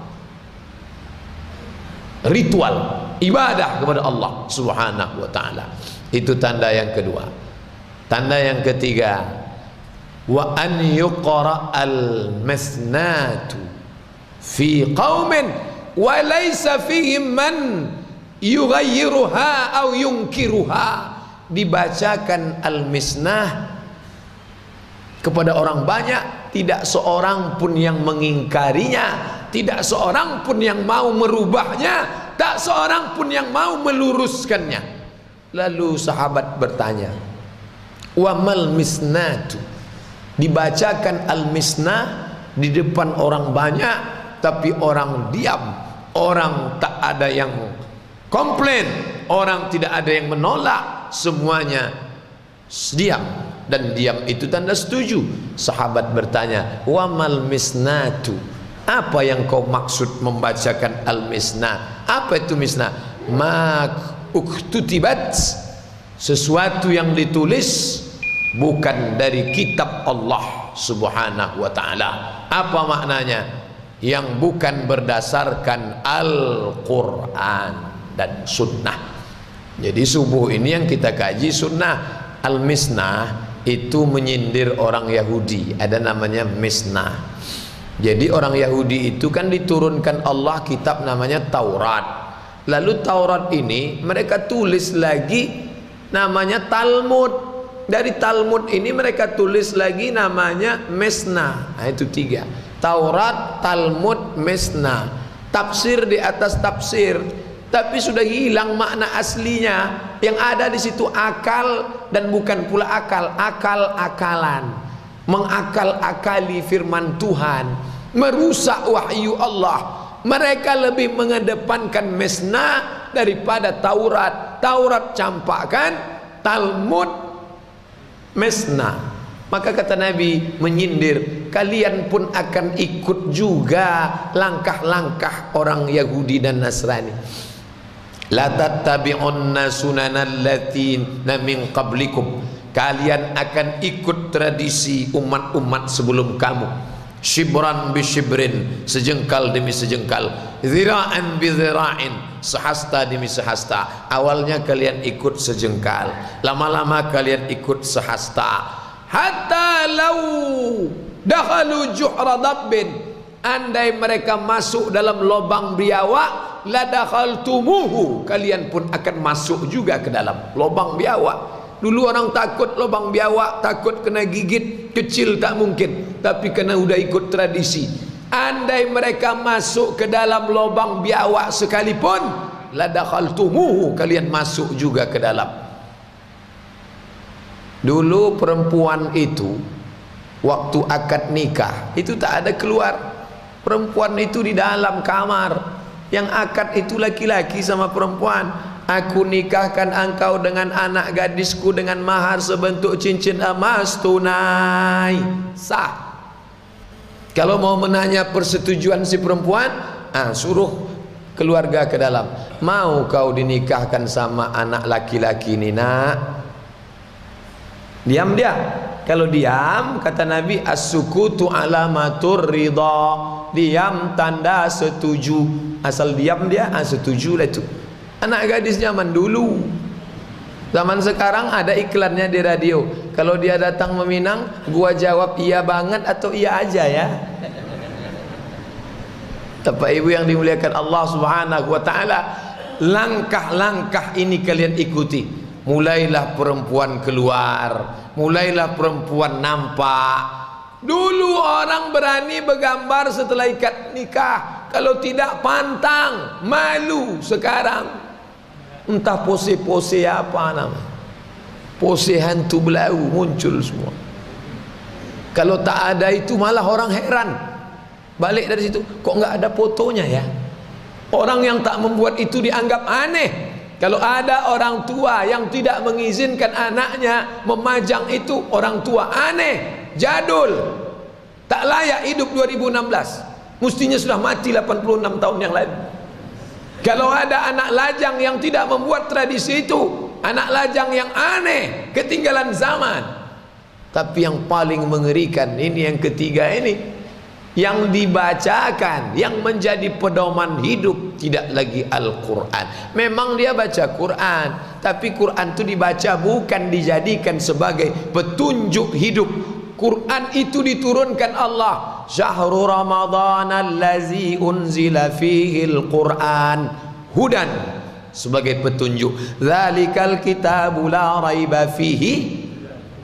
ritual ibadah kepada Allah Subhanahu wa taala. Itu tanda yang kedua Tanda yang ketiga. Wa an yuqra al masnatu fi qaumin wa laysa fihim man yughayyiruha aw yunkiruha. Dibacakan al misnah kepada orang banyak tidak seorang pun yang mengingkarinya tidak seorang pun yang mau merubahnya tak seorang pun yang mau meluruskannya. Lalu sahabat bertanya wamal misnatu. Dibacakan al misnah di depan orang banyak tapi orang diam. Orang tak ada yang komplain. Orang tidak ada yang menolak. Semuanya diam. Dan diam itu tanda setuju. Sahabat bertanya wamal misnatu? Apa yang kau maksud membacakan al-misna? Apa itu misna? Mak uktutibat. Sesuatu yang ditulis bukan dari kitab Allah subhanahu wa ta'ala. Apa maknanya? Yang bukan berdasarkan Al-Quran dan sunnah. Jadi subuh ini yang kita kaji sunnah. Al-misnah itu menyindir orang Yahudi. Ada namanya misnah. Jadi orang Yahudi itu kan diturunkan Allah kitab namanya Taurat. Lalu Taurat ini mereka tulis lagi namanya Talmud. Dari Talmud ini mereka tulis lagi namanya Mesna. Nah, itu tiga. Taurat, Talmud, Mesna. Tafsir di atas tafsir. Tapi sudah hilang makna aslinya. Yang ada di situ akal dan bukan pula akal. Akal-akalan mengakal-akali firman Tuhan merusak wahyu Allah mereka lebih mengedepankan mesna daripada Taurat Taurat campakkan Talmud mesna. Maka kata Nabi menyindir kalian pun akan ikut juga langkah-langkah orang Yahudi dan Nasrani. La tattabi'unna sunanal latina min qablikum. Kalian akan ikut tradisi umat-umat sebelum kamu shibran bi shibrin sejengkal demi sejengkal zira'an bi zira'in sehasta demi sehasta. Awalnya kalian ikut sejengkal lama-lama kalian ikut sehasta. Hatta lau dakhalu juhra dabbin andai mereka masuk dalam lubang biawak la dakhaltumuhu kalian pun akan masuk juga ke dalam lubang biawak Dulu orang takut lubang biawak, takut kena gigit, kecil tak mungkin. Tapi kena sudah ikut tradisi. Andai mereka masuk ke dalam lubang biawak sekalipun, la dakhaltumuhu, kalian masuk juga ke dalam. Dulu perempuan itu waktu akad nikah, itu tak ada keluar. Perempuan itu di dalam kamar. Yang akad itu laki-laki sama perempuan. Aku nikahkan engkau dengan anak gadisku dengan mahar sebentuk cincin emas tunai. Sah. Kalau mau menanya persetujuan si perempuan, ah, suruh keluarga ke dalam. Mau kau dinikahkan sama anak laki-laki ini nak? Diam dia. Kalau diam, kata Nabi, as-sukutu alamatur ridha. Diam tanda setuju. Asal diam dia, ah, setujulah itu anak gadis zaman dulu. Zaman sekarang ada iklannya di radio. Kalau dia datang meminang gua jawab iya banget atau iya aja ya. Bapak Ibu yang dimuliakan Allah Subhanahu wa taala langkah-langkah ini kalian ikuti. Mulailah perempuan keluar mulailah perempuan nampak. Dulu orang berani bergambar setelah ikat nikah. Kalau tidak pantang malu sekarang entah pose-pose apa nama. Pose hantu belau muncul semua. Kalau tak ada itu malah orang heran. Balik dari situ kok enggak ada fotonya ya? Orang yang tak membuat itu dianggap aneh. Kalau ada orang tua yang tidak mengizinkan anaknya memajang itu orang tua aneh jadul. Tak layak hidup 2016 mestinya sudah mati 86 tahun yang lalu kalau ada anak lajang yang tidak membuat tradisi itu, anak lajang yang aneh, ketinggalan zaman. Tapi yang paling mengerikan ini yang ketiga ini yang dibacakan yang menjadi pedoman hidup tidak lagi Al-Qur'an. Memang dia baca Quran, tapi Quran itu dibaca bukan dijadikan sebagai petunjuk hidup. Quran itu diturunkan Allah syahrul ramadhan allazi unzila fihi al-Qur'an hudan sebagai petunjuk. zalikal kitabu la raiba fihi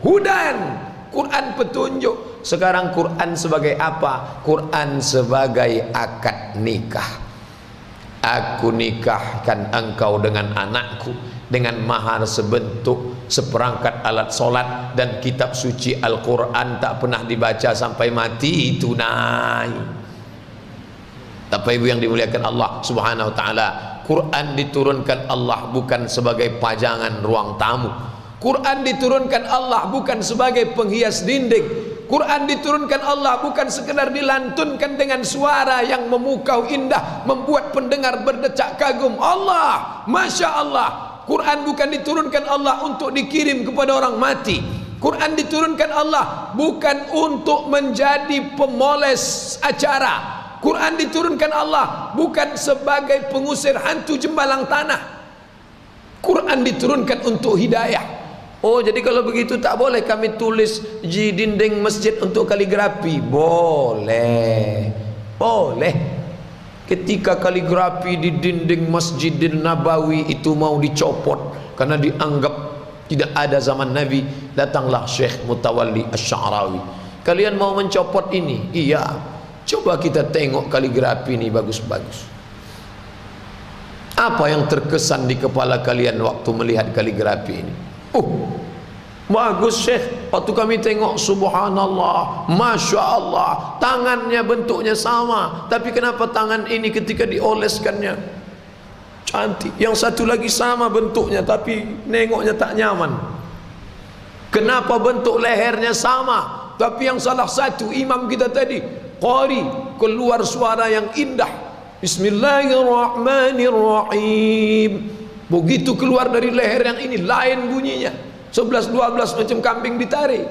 hudan Quran petunjuk. Sekarang Quran sebagai apa? Quran sebagai akad nikah. Aku nikahkan engkau dengan anakku dengan mahar sebentuk seperangkat alat solat dan kitab suci Al-Quran tak pernah dibaca sampai mati tunai Bapak ibu yang dimuliakan Allah subhanahu wa ta'ala? Quran diturunkan Allah bukan sebagai pajangan ruang tamu. Quran diturunkan Allah bukan sebagai penghias dinding. Quran diturunkan Allah bukan sekedar dilantunkan dengan suara yang memukau indah membuat pendengar berdecak kagum. Allah Masya Allah Quran bukan diturunkan Allah untuk dikirim kepada orang mati. Quran diturunkan Allah bukan untuk menjadi pemoles acara. Quran diturunkan Allah bukan sebagai pengusir hantu jembalang tanah. Quran diturunkan untuk hidayah. Oh jadi kalau begitu tak boleh kami tulis di dinding masjid untuk kaligrafi? Boleh. Boleh Ketika kaligrafi di dinding masjid Nabawi itu mau dicopot Karena dianggap tidak ada zaman Nabi Datanglah Syekh Mutawalli Ash-Sha'rawi Kalian mau mencopot ini? Iya Coba kita tengok kaligrafi ini bagus-bagus Apa yang terkesan di kepala kalian waktu melihat kaligrafi ini? Oh, bagus Syekh. Waktu kami tengok subhanallah, masya Allah, tangannya bentuknya sama, tapi kenapa tangan ini ketika dioleskannya cantik? Yang satu lagi sama bentuknya, tapi nengoknya tak nyaman. Kenapa bentuk lehernya sama, tapi yang salah satu imam kita tadi qari keluar suara yang indah. Bismillahirrahmanirrahim. Begitu keluar dari leher yang ini lain bunyinya. 11 12 macam kambing ditarik.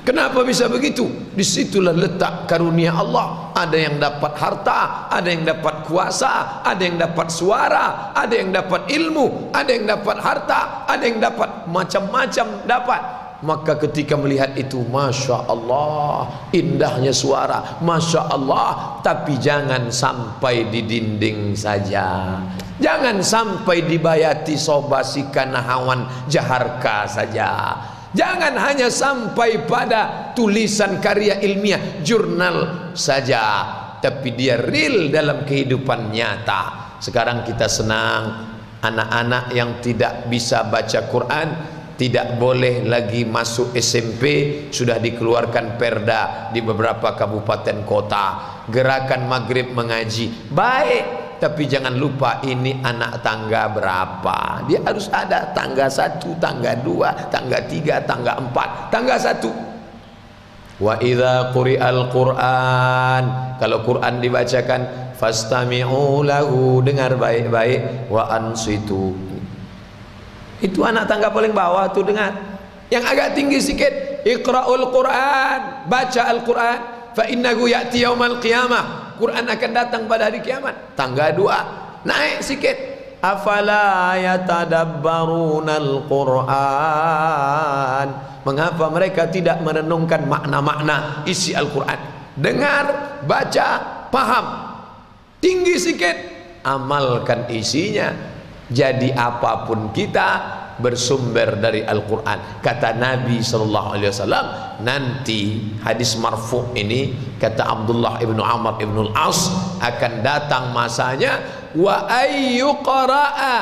Kenapa bisa begitu? Disitulah letak karunia Allah. Ada yang dapat harta, ada yang dapat kuasa, ada yang dapat suara, ada yang dapat ilmu, ada yang dapat harta, ada yang dapat macam-macam dapat maka ketika melihat itu Masya Allah indahnya suara Masya Allah tapi jangan sampai di dinding saja jangan sampai dibayati sobasikan hawan jaharka saja. Jangan hanya sampai pada tulisan karya ilmiah jurnal saja tapi dia real dalam kehidupan nyata. Sekarang kita senang anak-anak yang tidak bisa baca Quran tidak boleh lagi masuk SMP sudah dikeluarkan perda di beberapa kabupaten kota. Gerakan maghrib mengaji baik tapi jangan lupa ini anak tangga berapa. Dia harus ada tangga satu tangga dua tangga tiga tangga empat tangga satu. Wa idha quri'al quran. Kalau Quran dibacakan fastami'u lahu dengar baik-baik wa ansitu. Itu anak tangga paling bawah tu dengar. Yang agak tinggi sikit iqra'ul quran baca al-quran fa innahu ya'ti yaumal qiyamah Quran akan datang pada hari kiamat. Tangga dua naik sikit. Afala yatadabbaruna al-quran? Mengapa mereka tidak merenungkan makna-makna isi al-quran? Dengar baca paham tinggi sikit amalkan isinya. Jadi apapun kita bersumber dari Al-Quran. Kata Nabi SAW nanti hadis marfu ini kata Abdullah ibnu Amr ibnu Al-As akan datang masanya wa ayyuqara'a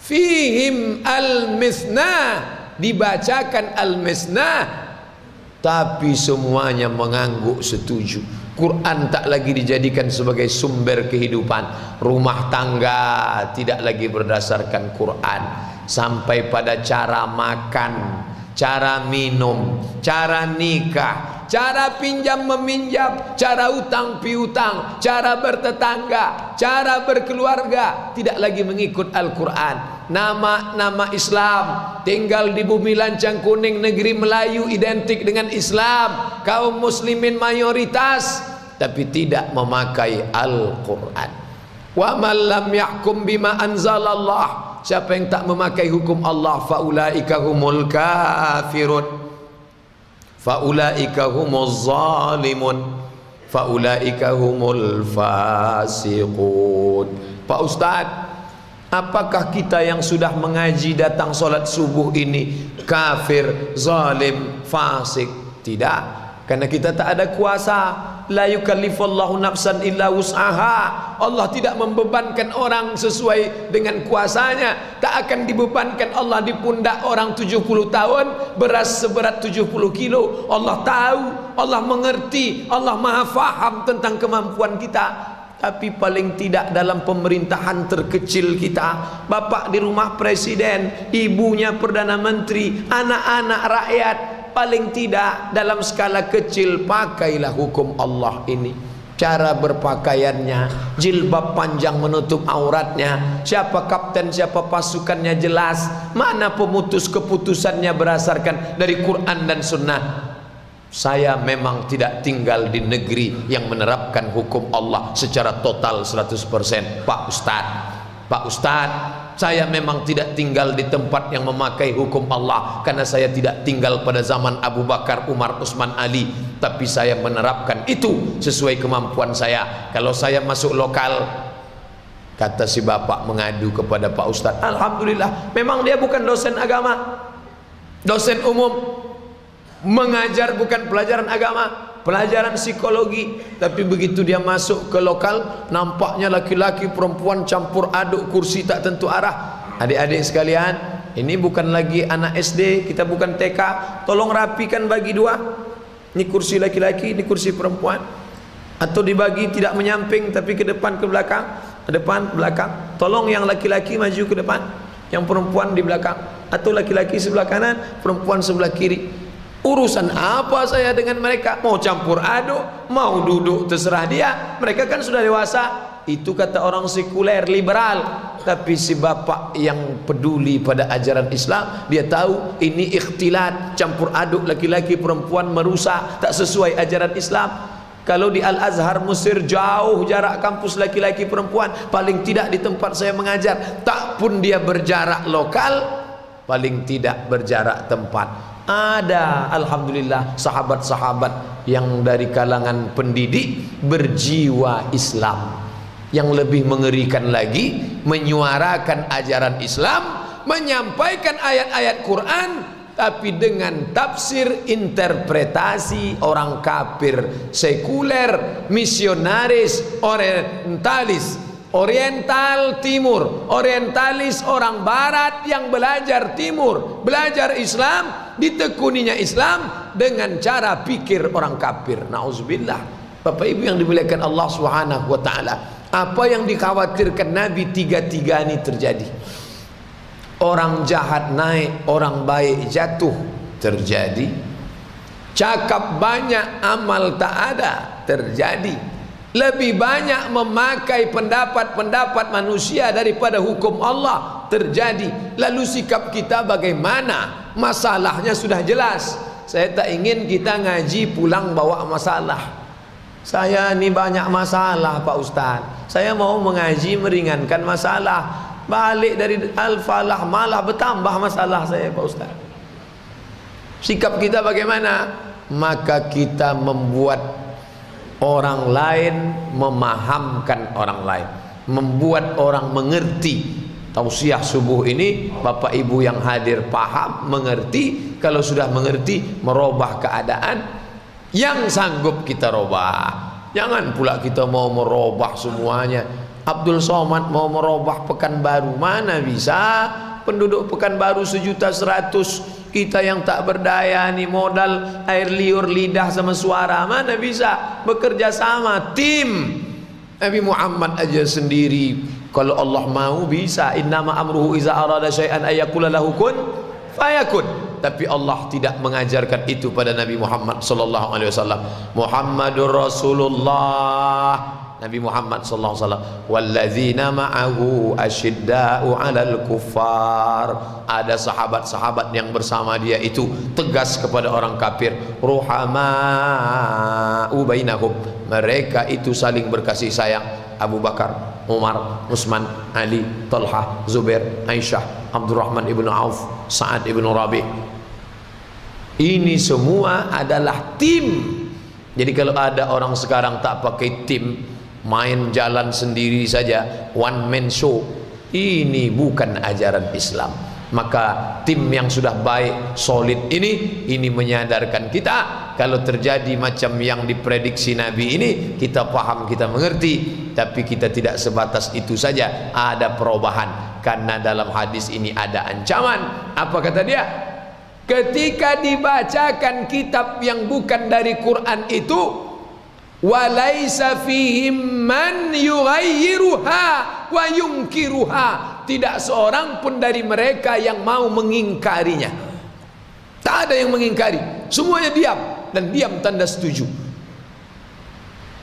fihim al-misna. Dibacakan al-misna tapi semuanya mengangguk setuju. Quran tak lagi dijadikan sebagai sumber kehidupan. Rumah tangga tidak lagi berdasarkan Quran sampai pada cara makan cara minum cara nikah cara pinjam meminjam cara utang piutang cara bertetangga cara berkeluarga. Tidak lagi mengikut Al-Quran. Nama-nama Islam tinggal di bumi lancang kuning negeri Melayu identik dengan Islam. Kaum muslimin mayoritas tapi tidak memakai Al-Quran. Wa man lam yahkum bima anzalallah siapa yang tak memakai hukum Allah faulaika humul kafirun. Faulaika humuz zalimun. Faulaika humul fasiqun. Pak Ustaz apakah kita yang sudah mengaji datang solat subuh ini kafir zalim fasik? Tidak. Karena kita tak ada kuasa. La yukallifullahu nafsan illa wus'aha. Allah tidak membebankan orang sesuai dengan kuasanya. Tak akan dibebankan Allah di pundak orang 70 tahun beras seberat 70 kilo. Allah tahu, Allah mengerti, Allah Maha faham tentang kemampuan kita. Tapi paling tidak dalam pemerintahan terkecil kita Bapak di rumah presiden Ibunya Perdana Menteri Anak-anak rakyat paling tidak dalam skala kecil pakailah hukum Allah ini. Cara berpakaiannya jilbab panjang menutup auratnya siapa kapten siapa pasukannya jelas mana pemutus keputusannya berdasarkan dari Quran dan sunnah. Saya memang tidak tinggal di negeri yang menerapkan hukum Allah secara total 100% Pak Ustaz Pak Ustaz saya memang tidak tinggal di tempat yang memakai hukum Allah karena saya tidak tinggal pada zaman Abu Bakar, Umar, Utsman, Ali. Tapi saya menerapkan itu sesuai kemampuan saya. Kalau saya masuk lokal kata si bapak mengadu kepada Pak Ustaz Alhamdulillah memang dia bukan dosen agama. Dosen umum. Mengajar bukan pelajaran agama pelajaran psikologi tapi begitu dia masuk ke lokal nampaknya laki-laki perempuan campur aduk kursi tak tentu arah. Adik-adik sekalian ini bukan lagi anak SD kita bukan TK tolong rapikan bagi dua. Ini kursi laki-laki ini kursi perempuan. Atau dibagi tidak menyamping tapi ke depan ke belakang. Ke depan belakang. Tolong yang laki-laki maju ke depan yang perempuan di belakang. Atau laki-laki sebelah kanan perempuan sebelah kiri Urusan apa saya dengan mereka? Mau campur aduk, mau duduk terserah dia. Mereka kan sudah dewasa. Itu kata orang sekuler, liberal. Tapi si bapak yang peduli pada ajaran Islam, dia tahu ini ikhtilat, campur aduk laki-laki perempuan merusak, tak sesuai ajaran Islam. Kalau di Al-Azhar Mesir jauh jarak kampus laki-laki perempuan, paling tidak di tempat saya mengajar, tak pun dia berjarak lokal, paling tidak berjarak tempat ada. Alhamdulillah sahabat-sahabat yang dari kalangan pendidik berjiwa Islam. Yang lebih mengerikan lagi menyuarakan ajaran Islam menyampaikan ayat-ayat Quran tapi dengan tafsir interpretasi orang kafir sekuler misionaris orientalis Oriental Timur. Orientalis orang Barat yang belajar Timur. Belajar Islam Ditekuninya Islam Dengan cara pikir orang kafir. Na'udzubillah Bapak Ibu yang dimuliakan Allah Subhanahu Wa Taala Apa yang dikhawatirkan Nabi tiga-tiga ini terjadi? Orang jahat naik Orang baik jatuh Terjadi. Cakap banyak amal tak ada Terjadi lebih banyak memakai pendapat-pendapat manusia daripada hukum Allah terjadi. Lalu sikap kita bagaimana? Masalahnya sudah jelas. Saya tak ingin kita ngaji pulang bawa masalah. Saya ni banyak masalah Pak Ustaz. Saya mau mengaji meringankan masalah. Balik dari Al-Falah malah bertambah masalah saya Pak Ustaz. Sikap kita bagaimana? Maka kita membuat orang lain memahamkan orang lain membuat orang mengerti. Tausiah subuh ini bapak ibu yang hadir paham mengerti. Kalau sudah mengerti merubah keadaan. Yang sanggup kita robah jangan pula kita mau merubah semuanya. Abdul Somad mau merubah Pekanbaru. Mana bisa? Penduduk Pekanbaru sejuta seratus kita yang tak berdaya ni modal air liur lidah sama suara mana bisa? Bekerja sama tim. Nabi Muhammad aja sendiri. Kalau Allah mau bisa. Innama amruhu iza arada syai'an ayakula lahu kun fayakun. Tapi Allah tidak mengajarkan itu pada Nabi Muhammad sallallahu alaihi wasallam. Muhammadur Rasulullah Nabi Muhammad sallallahu alaihi wasallam walladzina ma'ahu asyidda'u 'alal kuffar. Ada sahabat-sahabat yang bersama dia itu tegas kepada orang kafir ruhama bainahum. Mereka itu saling berkasih sayang Abu Bakar Umar Utsman Ali Talha Zubair Aisyah Abdurrahman ibnu Auf Sa'ad ibnu Rabi. Ini semua adalah tim. Jadi kalau ada orang sekarang tak pakai tim main jalan sendiri saja one man show. Ini bukan ajaran Islam. Maka tim yang sudah baik solid ini ini menyadarkan kita kalau terjadi macam yang diprediksi Nabi ini kita paham kita mengerti. Tapi kita tidak sebatas itu saja ada perubahan. Karena dalam hadis ini ada ancaman. Apa kata dia? Ketika dibacakan kitab yang bukan dari Quran itu walaisa fihim man yughayyiruha wa yunkiruha tidak seorang pun dari mereka yang mau mengingkarinya. Tak ada yang mengingkari. Semuanya diam. Dan diam tanda setuju.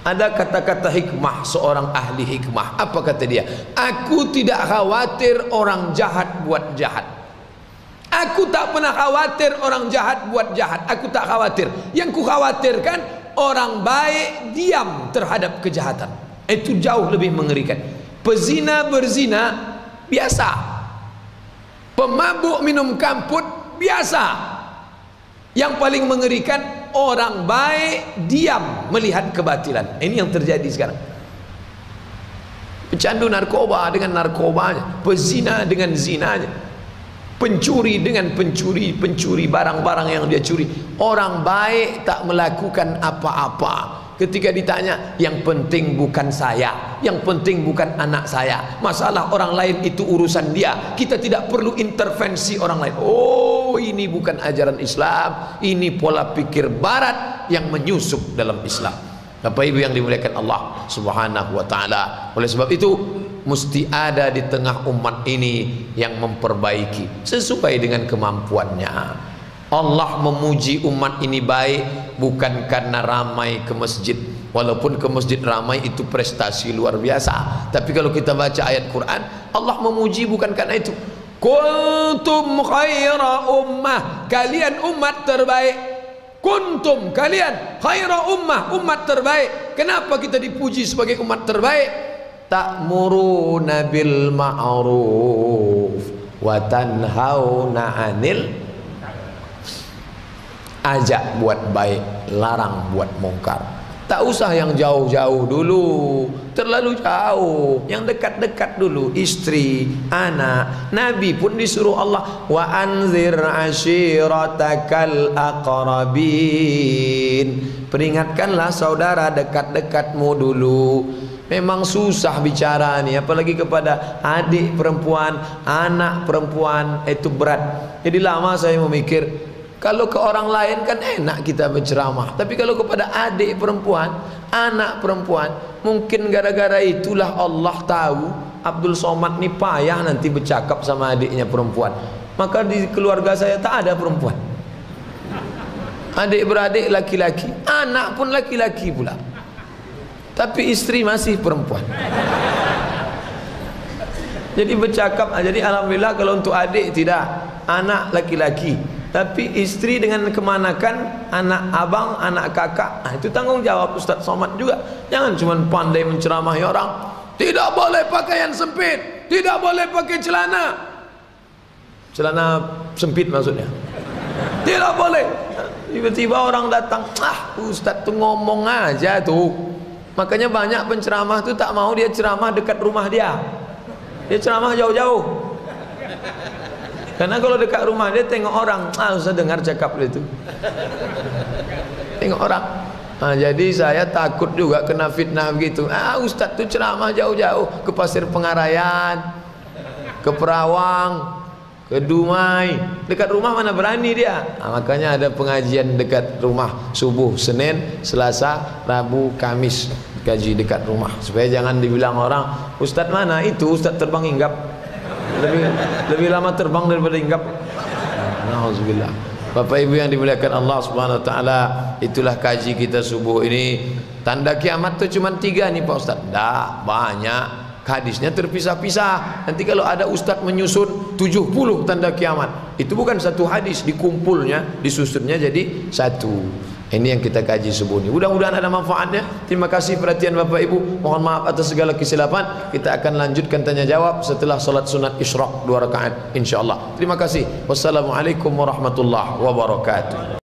Ada kata-kata hikmah seorang ahli hikmah. Apa kata dia? Aku tidak khawatir orang jahat buat jahat. Aku tak pernah khawatir orang jahat buat jahat. Aku tak khawatir. Yang ku khawatirkan orang baik diam terhadap kejahatan. Itu jauh lebih mengerikan. Pezina berzina biasa. Pemabuk minum kamput biasa. Yang paling mengerikan orang baik diam melihat kebatilan. Ini yang terjadi sekarang. Pecandu narkoba dengan narkobanya pezina dengan zinanya pencuri dengan pencuri pencuri barang-barang yang dia curi. Orang baik tak melakukan apa-apa. Ketika ditanya yang penting bukan saya yang penting bukan anak saya. Masalah orang lain itu urusan dia. Kita tidak perlu intervensi orang lain. Oh ini bukan ajaran Islam. Ini pola pikir barat yang menyusup dalam Islam. Bapak Ibu yang dimuliakan Allah Subhanahu wa taala. Oleh sebab itu mesti ada di tengah umat ini yang memperbaiki sesuai dengan kemampuannya. Allah memuji umat ini baik bukan karena ramai ke masjid. Walaupun ke masjid ramai itu prestasi luar biasa. Tapi kalau kita baca ayat Quran Allah memuji bukan karena itu. Kuntum khaira ummah. Kalian umat terbaik. Kuntum kalian khaira ummah. Umat terbaik. Kenapa kita dipuji sebagai umat terbaik ta'muruna bil ma'ruf wa tanhauna 'anil ajak buat baik larang buat mungkar. Tak usah yang jauh-jauh dulu terlalu jauh. Yang dekat-dekat dulu istri anak. Nabi pun disuruh Allah wa anzir ashiratakal aqrabin. Peringatkanlah saudara dekat-dekatmu dulu Memang susah bicara ni apalagi kepada adik perempuan, anak perempuan itu berat. Jadi lama saya memikir kalau ke orang lain kan enak kita berceramah, tapi kalau kepada adik perempuan, anak perempuan, mungkin gara-gara itulah Allah tahu Abdul Somad ni payah nanti bercakap sama adiknya perempuan. Maka di keluarga saya tak ada perempuan. Adik beradik laki-laki, anak pun laki-laki pula tapi istri masih perempuan. Jadi bercakap jadi alhamdulillah kalau untuk adik tidak. Anak laki-laki. Tapi istri dengan kemanakan anak abang anak kakak. Nah, itu tanggungjawab Ustaz Somad juga. Jangan cuma pandai menceramahi orang. Tidak boleh pakaian sempit. Tidak boleh pakai celana. Celana sempit maksudnya? Tidak boleh. Tiba-tiba orang datang ah Ustaz tu ngomong aja tuh Makanya banyak penceramah tu tak mau dia ceramah dekat rumah dia. Dia ceramah jauh-jauh. Karena kalau dekat rumah dia tengok orang, ah usah dengar cakap dia tu. Tengok orang. Ha, jadi saya takut juga kena fitnah begitu. Ah ustaz tu ceramah jauh-jauh ke Pasir Pengarayan, ke Perawang, ke Dumai dekat rumah mana berani dia? Nah, makanya ada pengajian dekat rumah subuh Senin Selasa Rabu Kamis gaji dekat rumah. Supaya jangan dibilang orang ustaz mana itu? Ustaz terbang hinggap lebih lebih lama terbang daripada hinggap Alhamdulillah Bapak Ibu yang dimuliakan Allah Subhanahu wa taala itulah kaji kita subuh ini. Tanda kiamat tu cuma tiga nih Pak Ustaz. Dah banyak hadisnya terpisah-pisah. Nanti kalau ada ustaz menyusun 70 tanda kiamat itu bukan satu hadis dikumpulnya disusunnya jadi satu. Ini yang kita kaji subuh ini mudah-mudahan ada manfaatnya. Terima kasih perhatian bapak ibu. Mohon maaf atas segala kesilapan. Kita akan lanjutkan tanya jawab setelah solat sunat isyraq dua rakaat insyaallah terima kasih. Wassalamualaikum warahmatullahi wabarakatuh